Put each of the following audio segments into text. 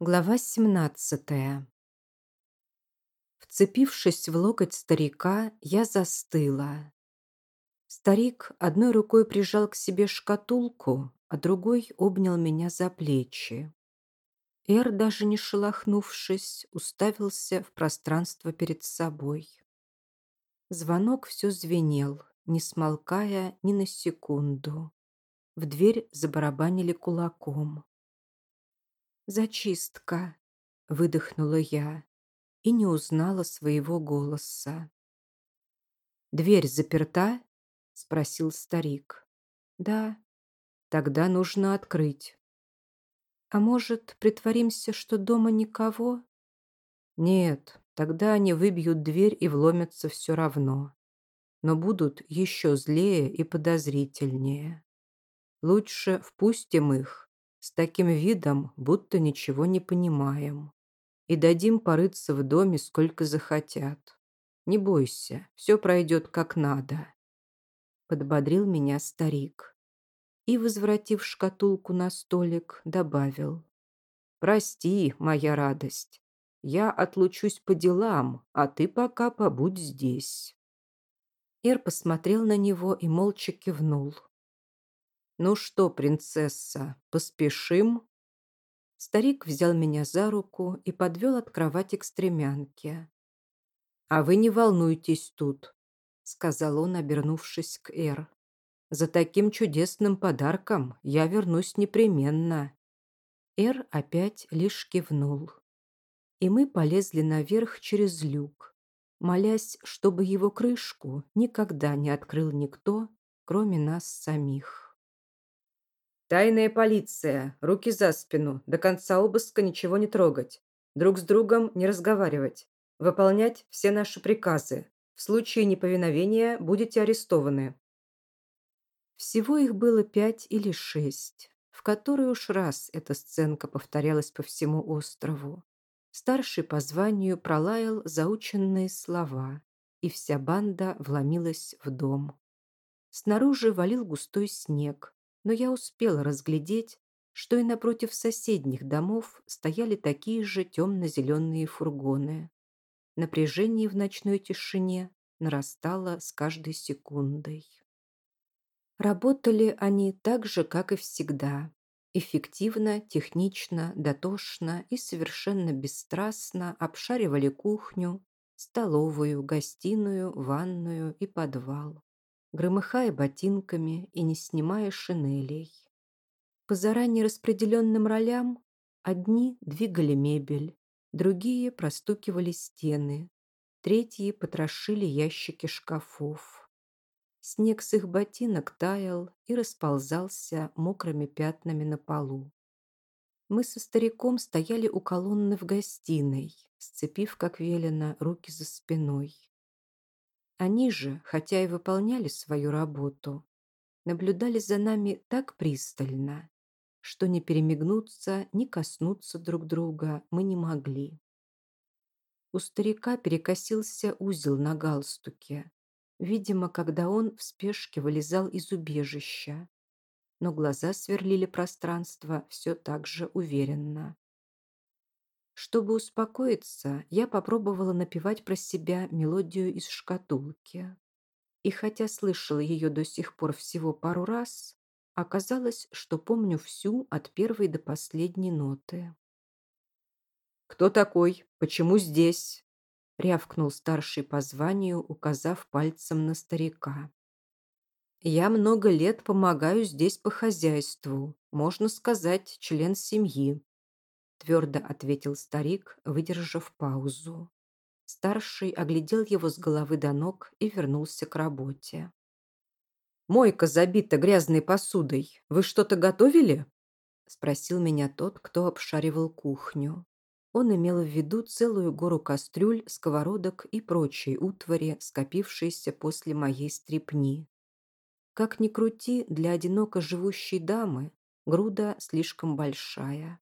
Глава 17 Вцепившись в локоть старика, я застыла. Старик одной рукой прижал к себе шкатулку, а другой обнял меня за плечи. Эр, даже не шелохнувшись, уставился в пространство перед собой. Звонок все звенел, не смолкая ни на секунду. В дверь забарабанили кулаком. «Зачистка», — выдохнула я и не узнала своего голоса. «Дверь заперта?» — спросил старик. «Да, тогда нужно открыть». «А может, притворимся, что дома никого?» «Нет, тогда они выбьют дверь и вломятся все равно, но будут еще злее и подозрительнее. Лучше впустим их, с таким видом, будто ничего не понимаем. И дадим порыться в доме, сколько захотят. Не бойся, все пройдет как надо. Подбодрил меня старик. И, возвратив шкатулку на столик, добавил. Прости, моя радость. Я отлучусь по делам, а ты пока побудь здесь. Ир посмотрел на него и молча кивнул. «Ну что, принцесса, поспешим?» Старик взял меня за руку и подвел от кровати к стремянке. «А вы не волнуйтесь тут», — сказал он, обернувшись к Эр. «За таким чудесным подарком я вернусь непременно». Эр опять лишь кивнул. И мы полезли наверх через люк, молясь, чтобы его крышку никогда не открыл никто, кроме нас самих. «Тайная полиция! Руки за спину! До конца обыска ничего не трогать! Друг с другом не разговаривать! Выполнять все наши приказы! В случае неповиновения будете арестованы!» Всего их было пять или шесть, в который уж раз эта сценка повторялась по всему острову. Старший по званию пролаял заученные слова, и вся банда вломилась в дом. Снаружи валил густой снег, но я успела разглядеть, что и напротив соседних домов стояли такие же темно-зеленые фургоны. Напряжение в ночной тишине нарастало с каждой секундой. Работали они так же, как и всегда. Эффективно, технично, дотошно и совершенно бесстрастно обшаривали кухню, столовую, гостиную, ванную и подвал громыхая ботинками и не снимая шинелей. По заранее распределенным ролям одни двигали мебель, другие простукивали стены, третьи потрошили ящики шкафов. Снег с их ботинок таял и расползался мокрыми пятнами на полу. Мы со стариком стояли у колонны в гостиной, сцепив, как велено, руки за спиной. Они же, хотя и выполняли свою работу, наблюдали за нами так пристально, что не перемигнуться, ни коснуться друг друга мы не могли. У старика перекосился узел на галстуке, видимо, когда он в спешке вылезал из убежища, но глаза сверлили пространство все так же уверенно. Чтобы успокоиться, я попробовала напевать про себя мелодию из шкатулки. И хотя слышала ее до сих пор всего пару раз, оказалось, что помню всю от первой до последней ноты. «Кто такой? Почему здесь?» — рявкнул старший по званию, указав пальцем на старика. «Я много лет помогаю здесь по хозяйству, можно сказать, член семьи», твердо ответил старик, выдержав паузу. Старший оглядел его с головы до ног и вернулся к работе. «Мойка забита грязной посудой. Вы что-то готовили?» Спросил меня тот, кто обшаривал кухню. Он имел в виду целую гору кастрюль, сковородок и прочей утвари, скопившейся после моей стрипни. Как ни крути, для одиноко живущей дамы груда слишком большая.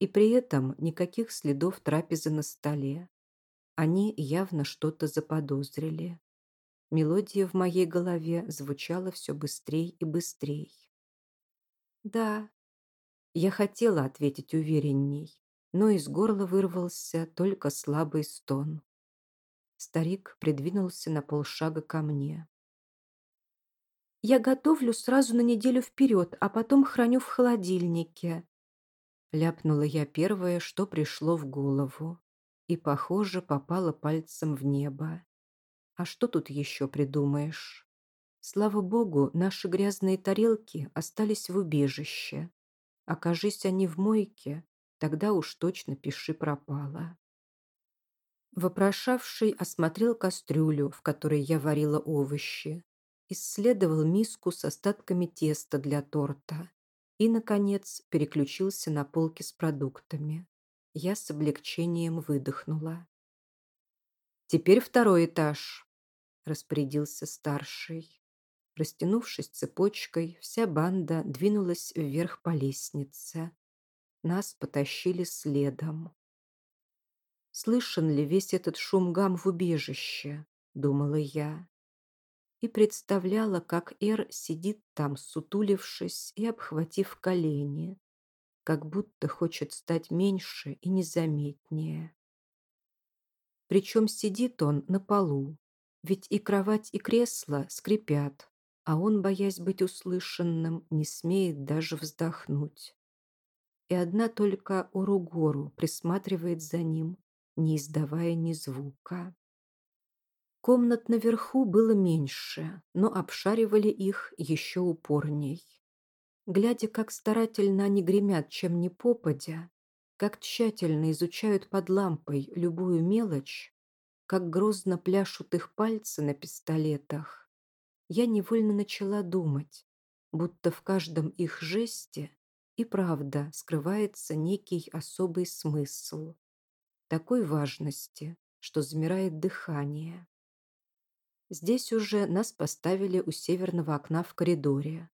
И при этом никаких следов трапезы на столе. Они явно что-то заподозрили. Мелодия в моей голове звучала все быстрей и быстрей. «Да». Я хотела ответить уверенней, но из горла вырвался только слабый стон. Старик придвинулся на полшага ко мне. «Я готовлю сразу на неделю вперед, а потом храню в холодильнике», ляпнула я первое, что пришло в голову, и, похоже, попала пальцем в небо. А что тут еще придумаешь? Слава богу, наши грязные тарелки остались в убежище. Окажись они в мойке, тогда уж точно пиши пропало. Вопрошавший осмотрел кастрюлю, в которой я варила овощи, исследовал миску с остатками теста для торта и, наконец, переключился на полки с продуктами. Я с облегчением выдохнула. «Теперь второй этаж», – распорядился старший. Растянувшись цепочкой, вся банда двинулась вверх по лестнице. Нас потащили следом. «Слышен ли весь этот шум гам в убежище?» — думала я. И представляла, как Эр сидит там, сутулившись и обхватив колени, как будто хочет стать меньше и незаметнее. Причем сидит он на полу, ведь и кровать, и кресло скрипят, а он, боясь быть услышанным, не смеет даже вздохнуть. И одна только Уругору присматривает за ним, не издавая ни звука. Комнат наверху было меньше, но обшаривали их еще упорней. Глядя, как старательно они гремят, чем не попадя, как тщательно изучают под лампой любую мелочь, как грозно пляшут их пальцы на пистолетах, я невольно начала думать, будто в каждом их жесте и правда скрывается некий особый смысл. Такой важности, что замирает дыхание. Здесь уже нас поставили у северного окна в коридоре.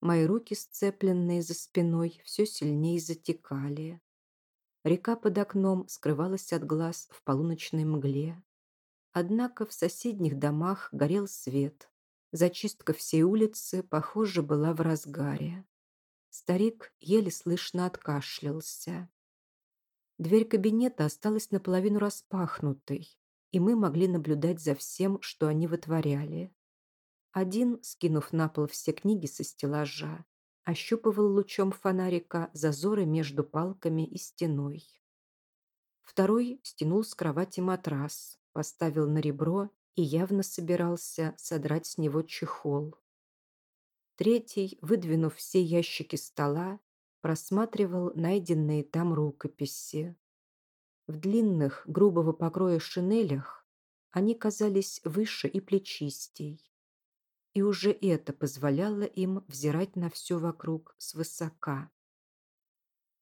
Мои руки, сцепленные за спиной, все сильнее затекали. Река под окном скрывалась от глаз в полуночной мгле. Однако в соседних домах горел свет, Зачистка всей улицы, похоже, была в разгаре. Старик еле слышно откашлялся. Дверь кабинета осталась наполовину распахнутой, и мы могли наблюдать за всем, что они вытворяли. Один, скинув на пол все книги со стеллажа, ощупывал лучом фонарика зазоры между палками и стеной. Второй стянул с кровати матрас, поставил на ребро и явно собирался содрать с него чехол. Третий, выдвинув все ящики стола, просматривал найденные там рукописи. В длинных, грубого покроя шинелях они казались выше и плечистей. И уже это позволяло им взирать на все вокруг свысока.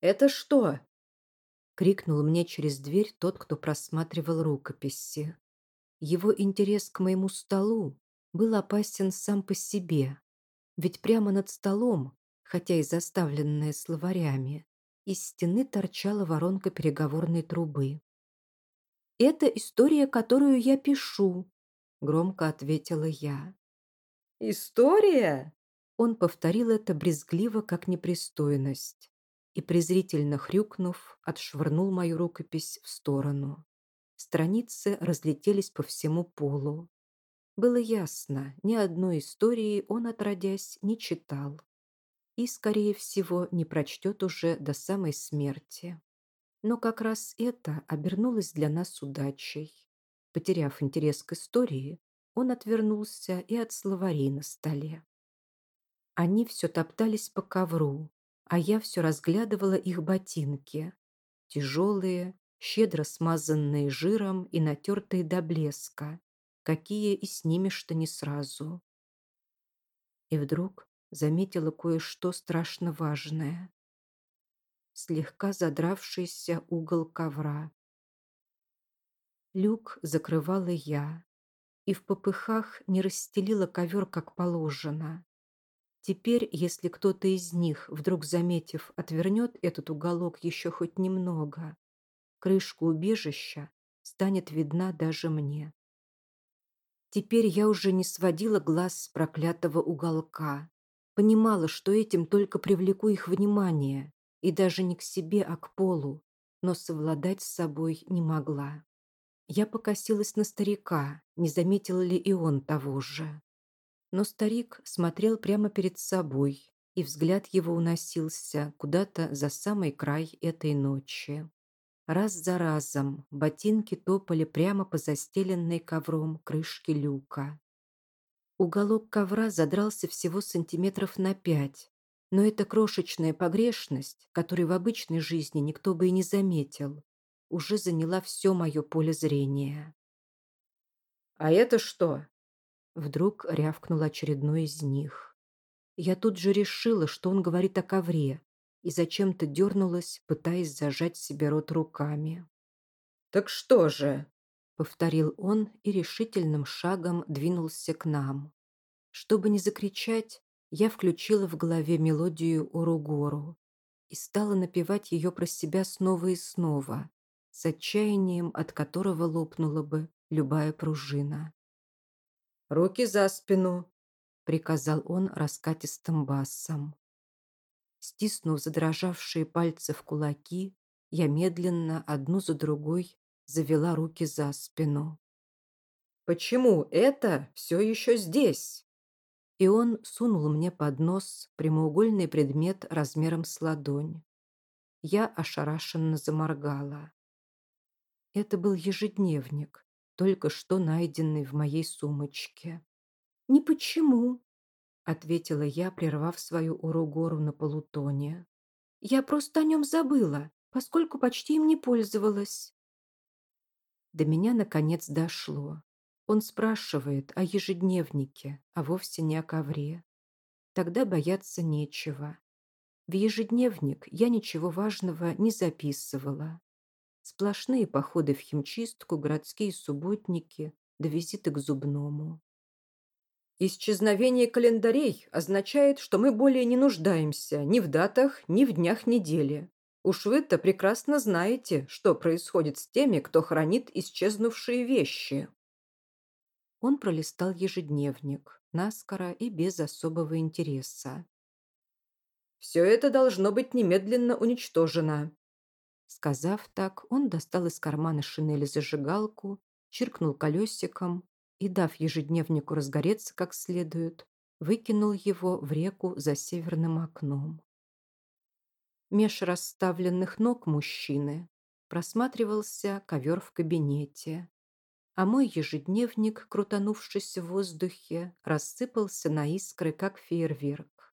«Это что?» — крикнул мне через дверь тот, кто просматривал рукописи. Его интерес к моему столу был опасен сам по себе, ведь прямо над столом, хотя и заставленная словарями, из стены торчала воронка переговорной трубы. «Это история, которую я пишу», — громко ответила я. «История?» Он повторил это брезгливо, как непристойность, и, презрительно хрюкнув, отшвырнул мою рукопись в сторону. Страницы разлетелись по всему полу. Было ясно, ни одной истории он, отродясь, не читал. И, скорее всего, не прочтет уже до самой смерти. Но как раз это обернулось для нас удачей. Потеряв интерес к истории, он отвернулся и от словарей на столе. Они все топтались по ковру, а я все разглядывала их ботинки. Тяжелые, щедро смазанные жиром и натертые до блеска, какие и снимешь-то не сразу. И вдруг заметила кое-что страшно важное. Слегка задравшийся угол ковра. Люк закрывала я и в попыхах не расстелила ковер как положено. Теперь, если кто-то из них, вдруг заметив, отвернет этот уголок еще хоть немного, крышку убежища станет видна даже мне. Теперь я уже не сводила глаз с проклятого уголка. Понимала, что этим только привлеку их внимание, и даже не к себе, а к полу, но совладать с собой не могла. Я покосилась на старика, не заметил ли и он того же. Но старик смотрел прямо перед собой, и взгляд его уносился куда-то за самый край этой ночи. Раз за разом ботинки топали прямо по застеленной ковром крышке люка. Уголок ковра задрался всего сантиметров на пять, но эта крошечная погрешность, которую в обычной жизни никто бы и не заметил, уже заняла все мое поле зрения. «А это что?» Вдруг рявкнул очередной из них. Я тут же решила, что он говорит о ковре, и зачем-то дернулась, пытаясь зажать себе рот руками. «Так что же?» Повторил он и решительным шагом двинулся к нам. Чтобы не закричать, я включила в голове мелодию Уругору и стала напевать ее про себя снова и снова, с отчаянием, от которого лопнула бы любая пружина. «Руки за спину!» — приказал он раскатистым басом. Стиснув задрожавшие пальцы в кулаки, я медленно, одну за другой, завела руки за спину. «Почему это все еще здесь?» И он сунул мне под нос прямоугольный предмет размером с ладонь. Я ошарашенно заморгала. Это был ежедневник, только что найденный в моей сумочке. «Не почему», — ответила я, прервав свою уругору на полутоне. «Я просто о нем забыла, поскольку почти им не пользовалась». До меня, наконец, дошло. Он спрашивает о ежедневнике, а вовсе не о ковре. Тогда бояться нечего. В ежедневник я ничего важного не записывала. Сплошные походы в химчистку, городские субботники, да визиты к зубному. Исчезновение календарей означает, что мы более не нуждаемся ни в датах, ни в днях недели. Уж вы-то прекрасно знаете, что происходит с теми, кто хранит исчезнувшие вещи. Он пролистал ежедневник, наскоро и без особого интереса. «Все это должно быть немедленно уничтожено», Сказав так, он достал из кармана шинели зажигалку, чиркнул колесиком и, дав ежедневнику разгореться как следует, выкинул его в реку за северным окном. Меж расставленных ног мужчины просматривался ковер в кабинете, а мой ежедневник, крутанувшись в воздухе, рассыпался на искры, как фейерверк.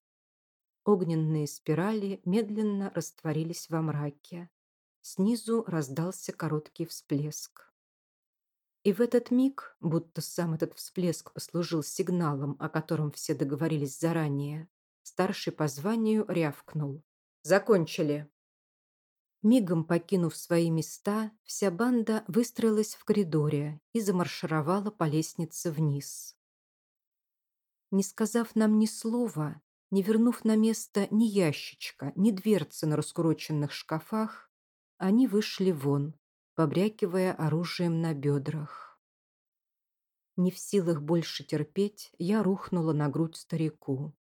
Огненные спирали медленно растворились во мраке. Снизу раздался короткий всплеск. И в этот миг, будто сам этот всплеск послужил сигналом, о котором все договорились заранее, старший по званию рявкнул. «Закончили!» Мигом покинув свои места, вся банда выстроилась в коридоре и замаршировала по лестнице вниз. Не сказав нам ни слова, не вернув на место ни ящичка, ни дверцы на раскуроченных шкафах, они вышли вон, побрякивая оружием на бедрах. Не в силах больше терпеть, я рухнула на грудь старику.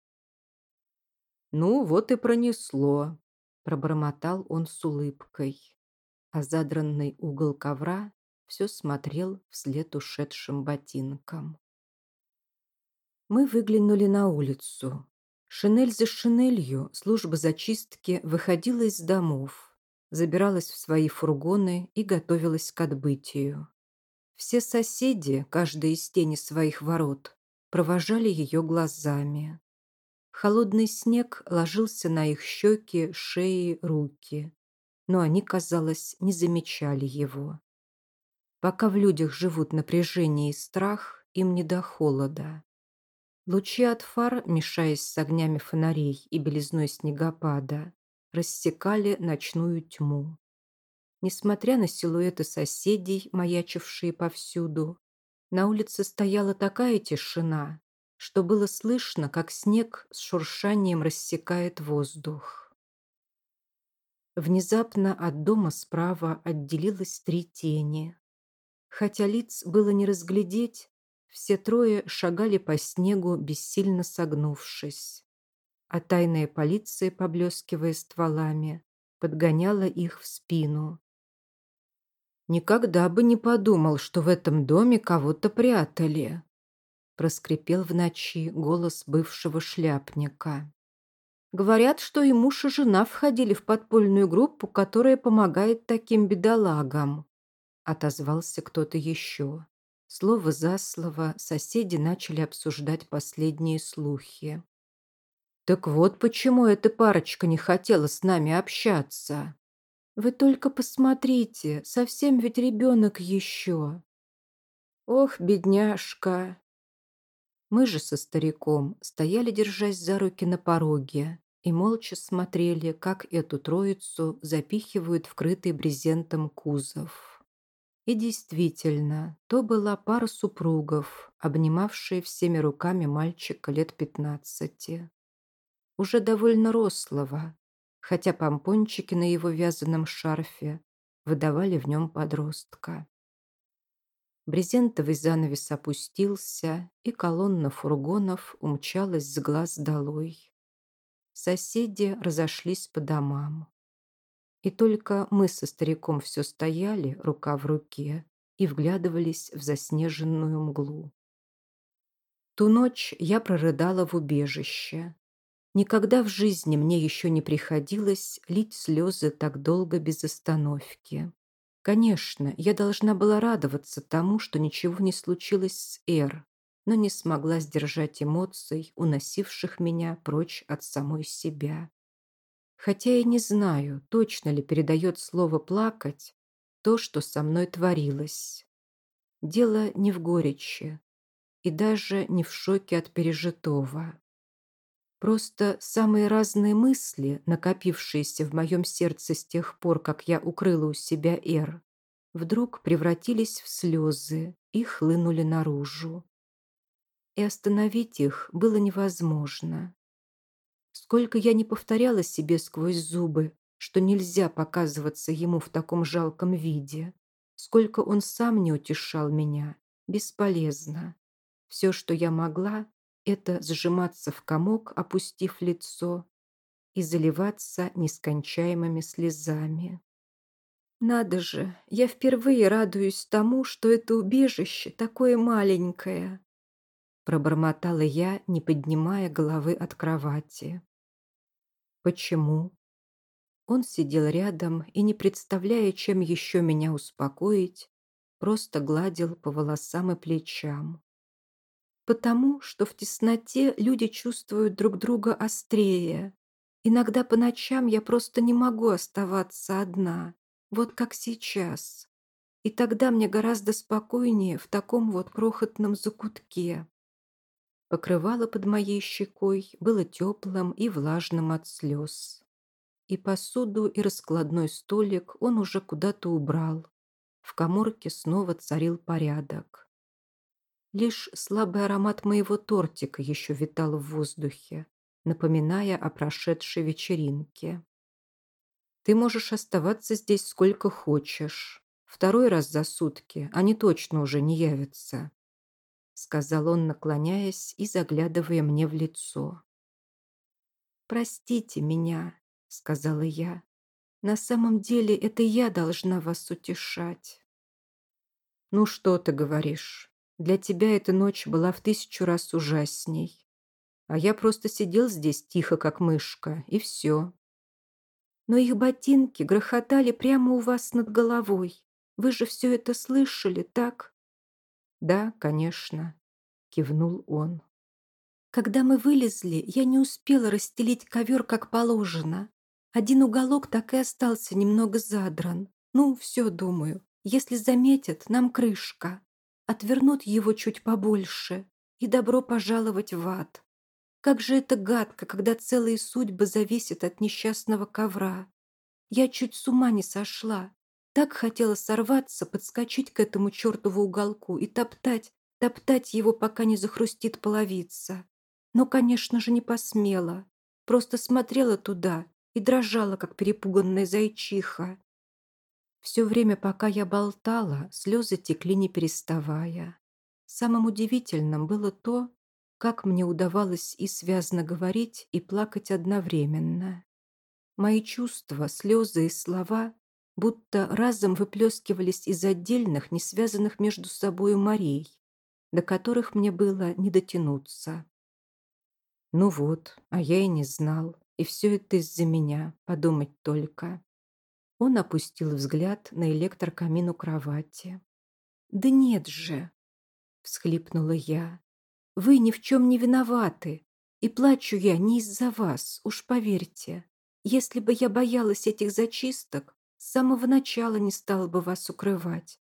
«Ну, вот и пронесло», – пробормотал он с улыбкой. А задранный угол ковра все смотрел вслед ушедшим ботинкам. Мы выглянули на улицу. Шинель за шинелью служба зачистки выходила из домов забиралась в свои фургоны и готовилась к отбытию. Все соседи, каждый из тени своих ворот, провожали ее глазами. Холодный снег ложился на их щеки, шеи, руки, но они, казалось, не замечали его. Пока в людях живут напряжение и страх, им не до холода. Лучи от фар, мешаясь с огнями фонарей и белизной снегопада, рассекали ночную тьму. Несмотря на силуэты соседей, маячившие повсюду, на улице стояла такая тишина, что было слышно, как снег с шуршанием рассекает воздух. Внезапно от дома справа отделилось три тени. Хотя лиц было не разглядеть, все трое шагали по снегу, бессильно согнувшись а тайная полиция, поблескивая стволами, подгоняла их в спину, Никогда бы не подумал, что в этом доме кого-то прятали. Проскрипел в ночи голос бывшего шляпника. Говорят, что и муж, и жена входили в подпольную группу, которая помогает таким бедолагам. Отозвался кто-то еще. Слово за слово соседи начали обсуждать последние слухи. «Так вот почему эта парочка не хотела с нами общаться. Вы только посмотрите, совсем ведь ребенок еще». «Ох, бедняжка!» Мы же со стариком стояли, держась за руки на пороге, и молча смотрели, как эту троицу запихивают в крытый брезентом кузов. И действительно, то была пара супругов, обнимавшие всеми руками мальчика лет пятнадцати уже довольно рослого, хотя помпончики на его вязаном шарфе выдавали в нем подростка. Брезентовый занавес опустился, и колонна фургонов умчалась с глаз долой. Соседи разошлись по домам. И только мы со стариком все стояли, рука в руке, и вглядывались в заснеженную мглу. Ту ночь я прорыдала в убежище, Никогда в жизни мне еще не приходилось лить слезы так долго без остановки. Конечно, я должна была радоваться тому, что ничего не случилось с Эр, но не смогла сдержать эмоций, уносивших меня прочь от самой себя. Хотя я не знаю, точно ли передает слово «плакать» то, что со мной творилось. Дело не в горечи и даже не в шоке от пережитого. Просто самые разные мысли, накопившиеся в моем сердце с тех пор, как я укрыла у себя Эр, вдруг превратились в слезы и хлынули наружу. И остановить их было невозможно. Сколько я не повторяла себе сквозь зубы, что нельзя показываться ему в таком жалком виде, сколько он сам не утешал меня, бесполезно. Все, что я могла, это сжиматься в комок, опустив лицо, и заливаться нескончаемыми слезами. Надо же, я впервые радуюсь тому, что это убежище такое маленькое, пробормотала я, не поднимая головы от кровати. Почему? Он сидел рядом и, не представляя, чем еще меня успокоить, просто гладил по волосам и плечам. Потому что в тесноте люди чувствуют друг друга острее. Иногда по ночам я просто не могу оставаться одна, вот как сейчас. И тогда мне гораздо спокойнее в таком вот крохотном закутке. Покрывало под моей щекой было теплым и влажным от слез. И посуду, и раскладной столик он уже куда-то убрал. В коморке снова царил порядок. Лишь слабый аромат моего тортика еще витал в воздухе, напоминая о прошедшей вечеринке. «Ты можешь оставаться здесь сколько хочешь. Второй раз за сутки они точно уже не явятся», сказал он, наклоняясь и заглядывая мне в лицо. «Простите меня», — сказала я. «На самом деле это я должна вас утешать». «Ну что ты говоришь? Для тебя эта ночь была в тысячу раз ужасней. А я просто сидел здесь тихо, как мышка, и все. Но их ботинки грохотали прямо у вас над головой. Вы же все это слышали, так? Да, конечно, кивнул он. Когда мы вылезли, я не успела расстелить ковер как положено. Один уголок так и остался немного задран. Ну, все, думаю. Если заметят, нам крышка отвернут его чуть побольше, и добро пожаловать в ад. Как же это гадко, когда целые судьбы зависят от несчастного ковра. Я чуть с ума не сошла. Так хотела сорваться, подскочить к этому чертову уголку и топтать, топтать его, пока не захрустит половица. Но, конечно же, не посмела. Просто смотрела туда и дрожала, как перепуганная зайчиха. Все время, пока я болтала, слезы текли не переставая. Самым удивительным было то, как мне удавалось и связно говорить, и плакать одновременно. Мои чувства, слезы и слова будто разом выплескивались из отдельных, не связанных между собой морей, до которых мне было не дотянуться. Ну вот, а я и не знал, и все это из-за меня, подумать только. Он опустил взгляд на электрокамин у кровати. «Да нет же!» — всхлипнула я. «Вы ни в чем не виноваты, и плачу я не из-за вас, уж поверьте. Если бы я боялась этих зачисток, с самого начала не стала бы вас укрывать.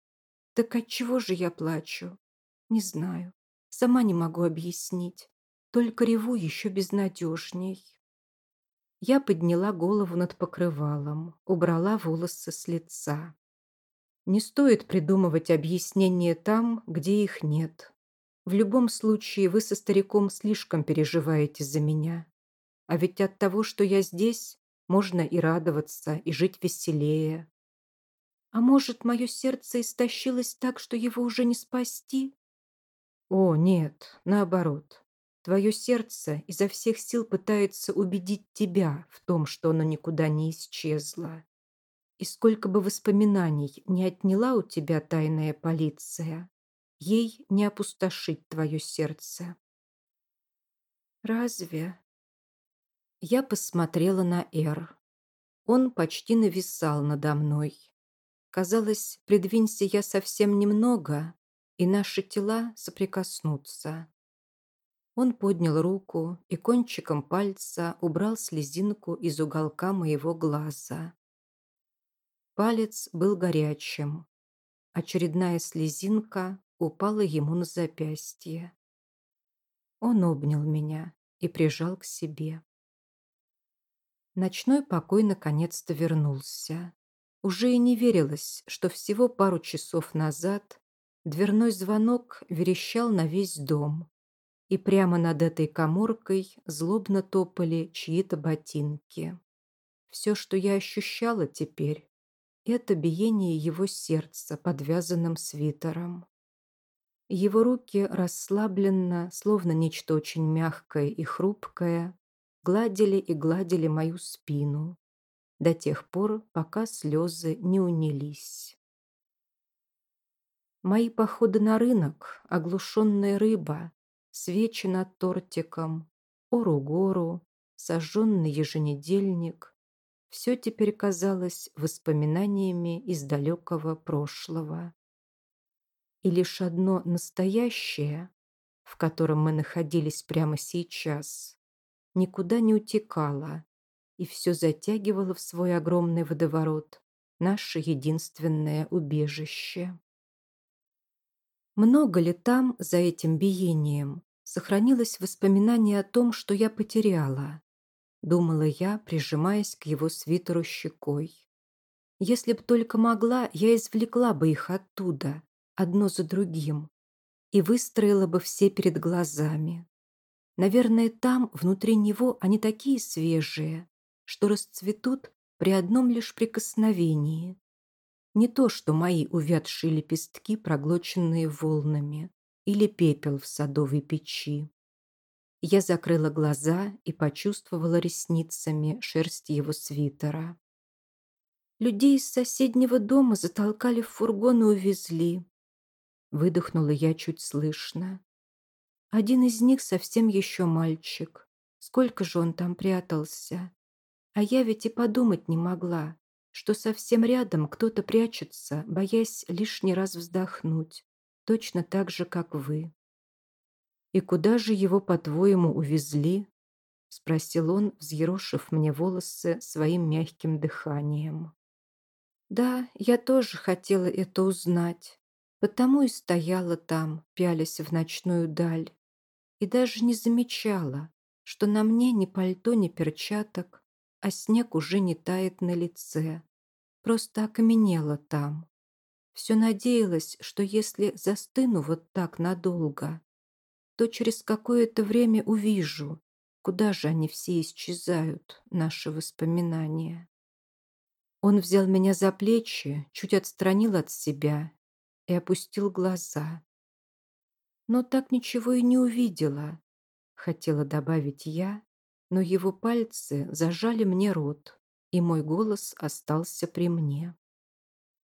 Так от чего же я плачу? Не знаю. Сама не могу объяснить. Только реву еще безнадежней. Я подняла голову над покрывалом, убрала волосы с лица. Не стоит придумывать объяснения там, где их нет. В любом случае, вы со стариком слишком переживаете за меня. А ведь от того, что я здесь, можно и радоваться, и жить веселее. А может, мое сердце истощилось так, что его уже не спасти? О, нет, наоборот. Твое сердце изо всех сил пытается убедить тебя в том, что оно никуда не исчезло. И сколько бы воспоминаний не отняла у тебя тайная полиция, ей не опустошить твое сердце. Разве? Я посмотрела на Эр. Он почти нависал надо мной. Казалось, придвинься я совсем немного, и наши тела соприкоснутся. Он поднял руку и кончиком пальца убрал слезинку из уголка моего глаза. Палец был горячим. Очередная слезинка упала ему на запястье. Он обнял меня и прижал к себе. Ночной покой наконец-то вернулся. Уже и не верилось, что всего пару часов назад дверной звонок верещал на весь дом, и прямо над этой коморкой злобно топали чьи-то ботинки. Все, что я ощущала теперь, это биение его сердца подвязанным свитером. Его руки расслабленно, словно нечто очень мягкое и хрупкое, гладили и гладили мою спину до тех пор, пока слезы не унились. Мои походы на рынок, оглушенная рыба, свечи над тортиком, ору-гору, сожженный еженедельник. Все теперь казалось воспоминаниями из далекого прошлого. И лишь одно настоящее, в котором мы находились прямо сейчас, никуда не утекало и все затягивало в свой огромный водоворот наше единственное убежище. Много ли там, за этим биением, сохранилось воспоминание о том, что я потеряла. Думала я, прижимаясь к его свитеру щекой. Если б только могла, я извлекла бы их оттуда, одно за другим, и выстроила бы все перед глазами. Наверное, там, внутри него, они такие свежие, что расцветут при одном лишь прикосновении. Не то, что мои увядшие лепестки, проглоченные волнами или пепел в садовой печи. Я закрыла глаза и почувствовала ресницами шерсть его свитера. Людей из соседнего дома затолкали в фургон и увезли. Выдохнула я чуть слышно. Один из них совсем еще мальчик. Сколько же он там прятался? А я ведь и подумать не могла, что совсем рядом кто-то прячется, боясь лишний раз вздохнуть точно так же, как вы. «И куда же его, по-твоему, увезли?» — спросил он, взъерошив мне волосы своим мягким дыханием. «Да, я тоже хотела это узнать, потому и стояла там, пялясь в ночную даль, и даже не замечала, что на мне ни пальто, ни перчаток, а снег уже не тает на лице, просто окаменела там. Все надеялась, что если застыну вот так надолго, то через какое-то время увижу, куда же они все исчезают, наши воспоминания. Он взял меня за плечи, чуть отстранил от себя и опустил глаза. Но так ничего и не увидела, хотела добавить я, но его пальцы зажали мне рот, и мой голос остался при мне.